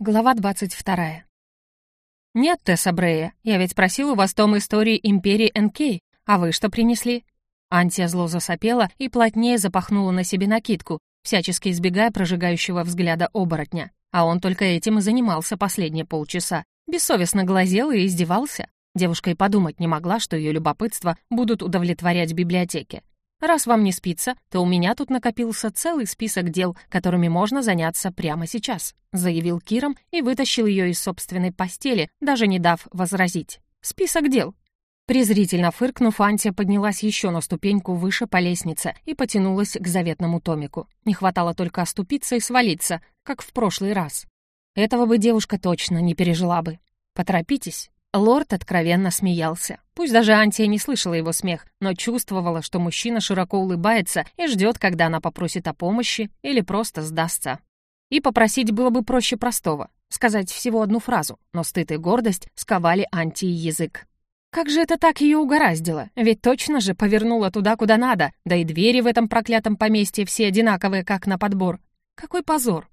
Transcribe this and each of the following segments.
Глава 22. «Нет, Тесса Брея, я ведь просил у вас том истории Империи НК, а вы что принесли?» Антия зло засопела и плотнее запахнула на себе накидку, всячески избегая прожигающего взгляда оборотня. А он только этим и занимался последние полчаса. Бессовестно глазел и издевался. Девушка и подумать не могла, что ее любопытство будут удовлетворять библиотеки. Раз вам не спится, то у меня тут накопился целый список дел, которыми можно заняться прямо сейчас», — заявил Киром и вытащил ее из собственной постели, даже не дав возразить. «Список дел». Презрительно фыркнув, Антия поднялась еще на ступеньку выше по лестнице и потянулась к заветному томику. Не хватало только оступиться и свалиться, как в прошлый раз. Этого бы девушка точно не пережила бы. Поторопитесь, Лорд откровенно смеялся. Пусть даже Антия не слышала его смех, но чувствовала, что мужчина широко улыбается и ждет, когда она попросит о помощи или просто сдастся. И попросить было бы проще простого. Сказать всего одну фразу, но стыд и гордость сковали Антии язык. Как же это так ее угораздило? Ведь точно же повернула туда, куда надо, да и двери в этом проклятом поместье все одинаковые, как на подбор. Какой позор!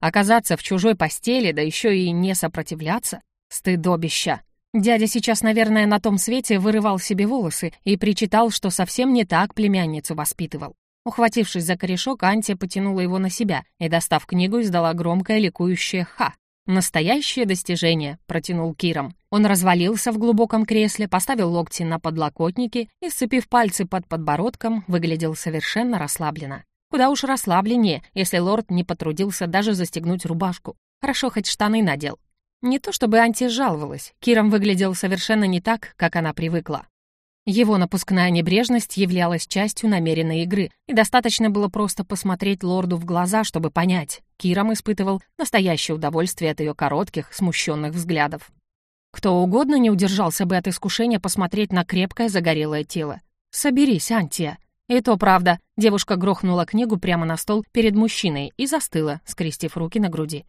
Оказаться в чужой постели, да еще и не сопротивляться — стыдобища. Дядя сейчас, наверное, на том свете вырывал себе волосы и причитал, что совсем не так племянницу воспитывал. Ухватившись за корешок, Антия потянула его на себя и, достав книгу, издала громкое ликующее «Ха!». «Настоящее достижение», — протянул Киром. Он развалился в глубоком кресле, поставил локти на подлокотники и, сцепив пальцы под подбородком, выглядел совершенно расслабленно. Куда уж расслабленнее, если лорд не потрудился даже застегнуть рубашку. Хорошо, хоть штаны надел. Не то чтобы Анти жаловалась, Киром выглядел совершенно не так, как она привыкла. Его напускная небрежность являлась частью намеренной игры, и достаточно было просто посмотреть лорду в глаза, чтобы понять, Киром испытывал настоящее удовольствие от ее коротких, смущенных взглядов. Кто угодно не удержался бы от искушения посмотреть на крепкое загорелое тело. «Соберись, Антия!» И то правда, девушка грохнула книгу прямо на стол перед мужчиной и застыла, скрестив руки на груди.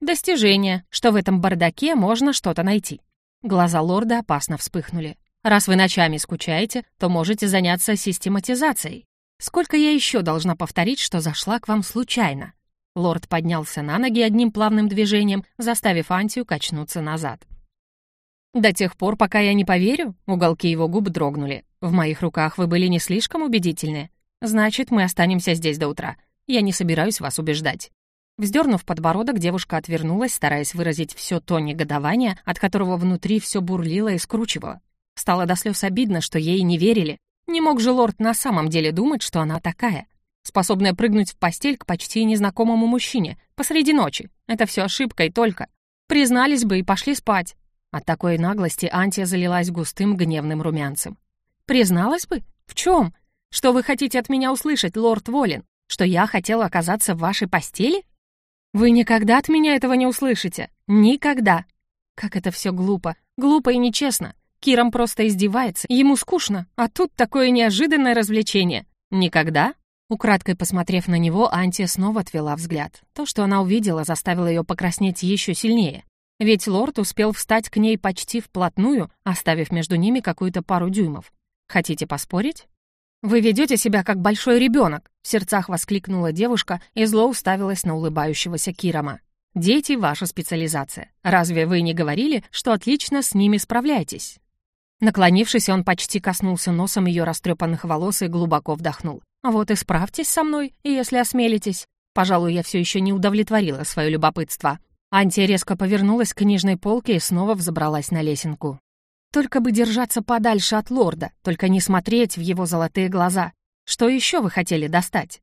Достижение, что в этом бардаке можно что-то найти. Глаза лорда опасно вспыхнули. Раз вы ночами скучаете, то можете заняться систематизацией. Сколько я еще должна повторить, что зашла к вам случайно? Лорд поднялся на ноги одним плавным движением, заставив Антию качнуться назад. «До тех пор, пока я не поверю?» Уголки его губ дрогнули. «В моих руках вы были не слишком убедительны. Значит, мы останемся здесь до утра. Я не собираюсь вас убеждать». Вздернув подбородок, девушка отвернулась, стараясь выразить все то негодование, от которого внутри все бурлило и скручивало. Стало до слез обидно, что ей не верили. Не мог же лорд на самом деле думать, что она такая, способная прыгнуть в постель к почти незнакомому мужчине посреди ночи. Это все ошибка и только. Признались бы и пошли спать. От такой наглости Антия залилась густым гневным румянцем. «Призналась бы? В чем? Что вы хотите от меня услышать, лорд Волин? Что я хотела оказаться в вашей постели? Вы никогда от меня этого не услышите. Никогда. Как это все глупо. Глупо и нечестно. Киром просто издевается, ему скучно, а тут такое неожиданное развлечение. Никогда? Украдкой посмотрев на него, Антия снова отвела взгляд. То, что она увидела, заставило ее покраснеть еще сильнее. Ведь лорд успел встать к ней почти вплотную, оставив между ними какую-то пару дюймов. Хотите поспорить? «Вы ведете себя как большой ребенок», — в сердцах воскликнула девушка и зло уставилась на улыбающегося Кирома. «Дети — ваша специализация. Разве вы не говорили, что отлично с ними справляетесь?» Наклонившись, он почти коснулся носом ее растрепанных волос и глубоко вдохнул. «Вот и справьтесь со мной, если осмелитесь. Пожалуй, я все еще не удовлетворила свое любопытство». Антия резко повернулась к книжной полке и снова взобралась на лесенку. Только бы держаться подальше от лорда, только не смотреть в его золотые глаза. Что еще вы хотели достать?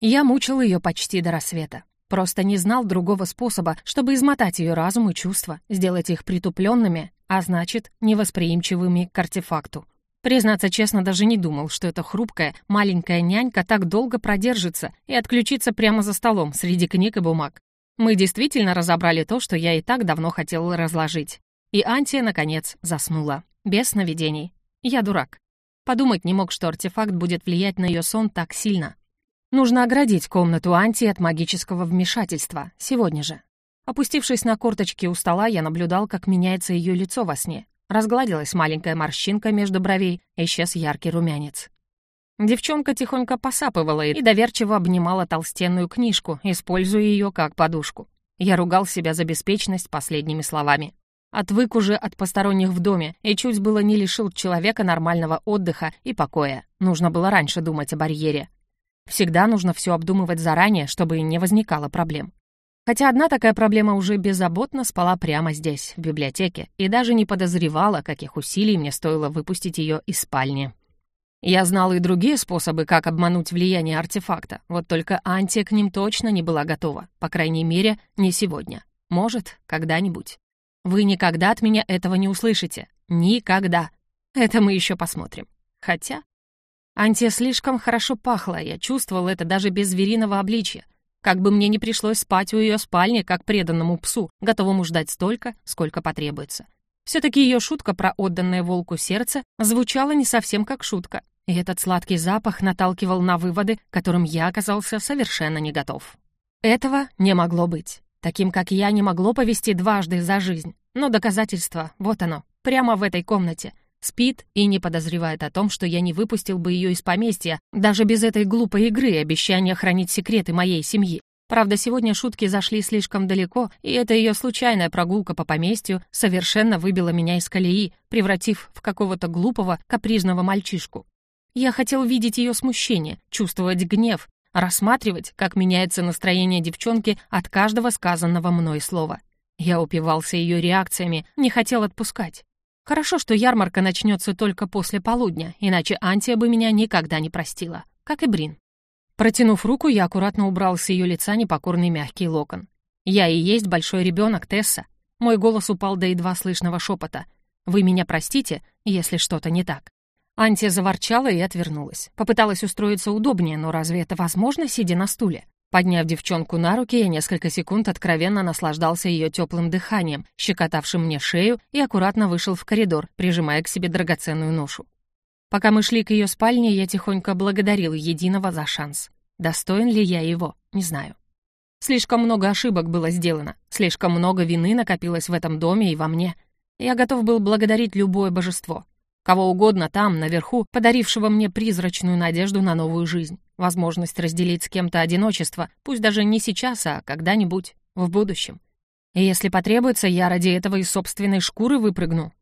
Я мучил ее почти до рассвета. Просто не знал другого способа, чтобы измотать ее разум и чувства, сделать их притупленными, а значит, невосприимчивыми к артефакту. Признаться честно, даже не думал, что эта хрупкая, маленькая нянька так долго продержится и отключится прямо за столом среди книг и бумаг. Мы действительно разобрали то, что я и так давно хотела разложить. И Антия, наконец, заснула. Без сновидений. Я дурак. Подумать не мог, что артефакт будет влиять на ее сон так сильно. Нужно оградить комнату Анти от магического вмешательства. Сегодня же. Опустившись на корточки у стола, я наблюдал, как меняется ее лицо во сне. Разгладилась маленькая морщинка между бровей, исчез яркий румянец. Девчонка тихонько посапывала и доверчиво обнимала толстенную книжку, используя ее как подушку. Я ругал себя за беспечность последними словами. Отвык уже от посторонних в доме и чуть было не лишил человека нормального отдыха и покоя. Нужно было раньше думать о барьере. Всегда нужно все обдумывать заранее, чтобы не возникало проблем. Хотя одна такая проблема уже беззаботно спала прямо здесь, в библиотеке, и даже не подозревала, каких усилий мне стоило выпустить ее из спальни. Я знала и другие способы, как обмануть влияние артефакта, вот только Антия к ним точно не была готова, по крайней мере, не сегодня. Может, когда-нибудь. Вы никогда от меня этого не услышите. Никогда. Это мы еще посмотрим. Хотя... Антия слишком хорошо пахла, я чувствовал это даже без звериного обличья. Как бы мне не пришлось спать у ее спальни, как преданному псу, готовому ждать столько, сколько потребуется. Все-таки ее шутка про отданное волку сердце звучала не совсем как шутка, и этот сладкий запах наталкивал на выводы, которым я оказался совершенно не готов. Этого не могло быть. Таким, как я, не могло повести дважды за жизнь. Но доказательство, вот оно, прямо в этой комнате. Спит и не подозревает о том, что я не выпустил бы ее из поместья, даже без этой глупой игры и обещания хранить секреты моей семьи. Правда, сегодня шутки зашли слишком далеко, и эта ее случайная прогулка по поместью совершенно выбила меня из колеи, превратив в какого-то глупого, капризного мальчишку. Я хотел видеть ее смущение, чувствовать гнев, рассматривать, как меняется настроение девчонки от каждого сказанного мной слова. Я упивался ее реакциями, не хотел отпускать. Хорошо, что ярмарка начнется только после полудня, иначе Антия бы меня никогда не простила, как и Брин. Протянув руку, я аккуратно убрал с ее лица непокорный мягкий локон. «Я и есть большой ребенок, Тесса». Мой голос упал до едва слышного шепота. «Вы меня простите, если что-то не так». Антия заворчала и отвернулась. Попыталась устроиться удобнее, но разве это возможно, сидя на стуле? Подняв девчонку на руки, я несколько секунд откровенно наслаждался ее теплым дыханием, щекотавшим мне шею, и аккуратно вышел в коридор, прижимая к себе драгоценную ношу. Пока мы шли к ее спальне, я тихонько благодарил единого за шанс. Достоин ли я его, не знаю. Слишком много ошибок было сделано, слишком много вины накопилось в этом доме и во мне. Я готов был благодарить любое божество, Кого угодно там, наверху, подарившего мне призрачную надежду на новую жизнь. Возможность разделить с кем-то одиночество, пусть даже не сейчас, а когда-нибудь, в будущем. И если потребуется, я ради этого из собственной шкуры выпрыгну.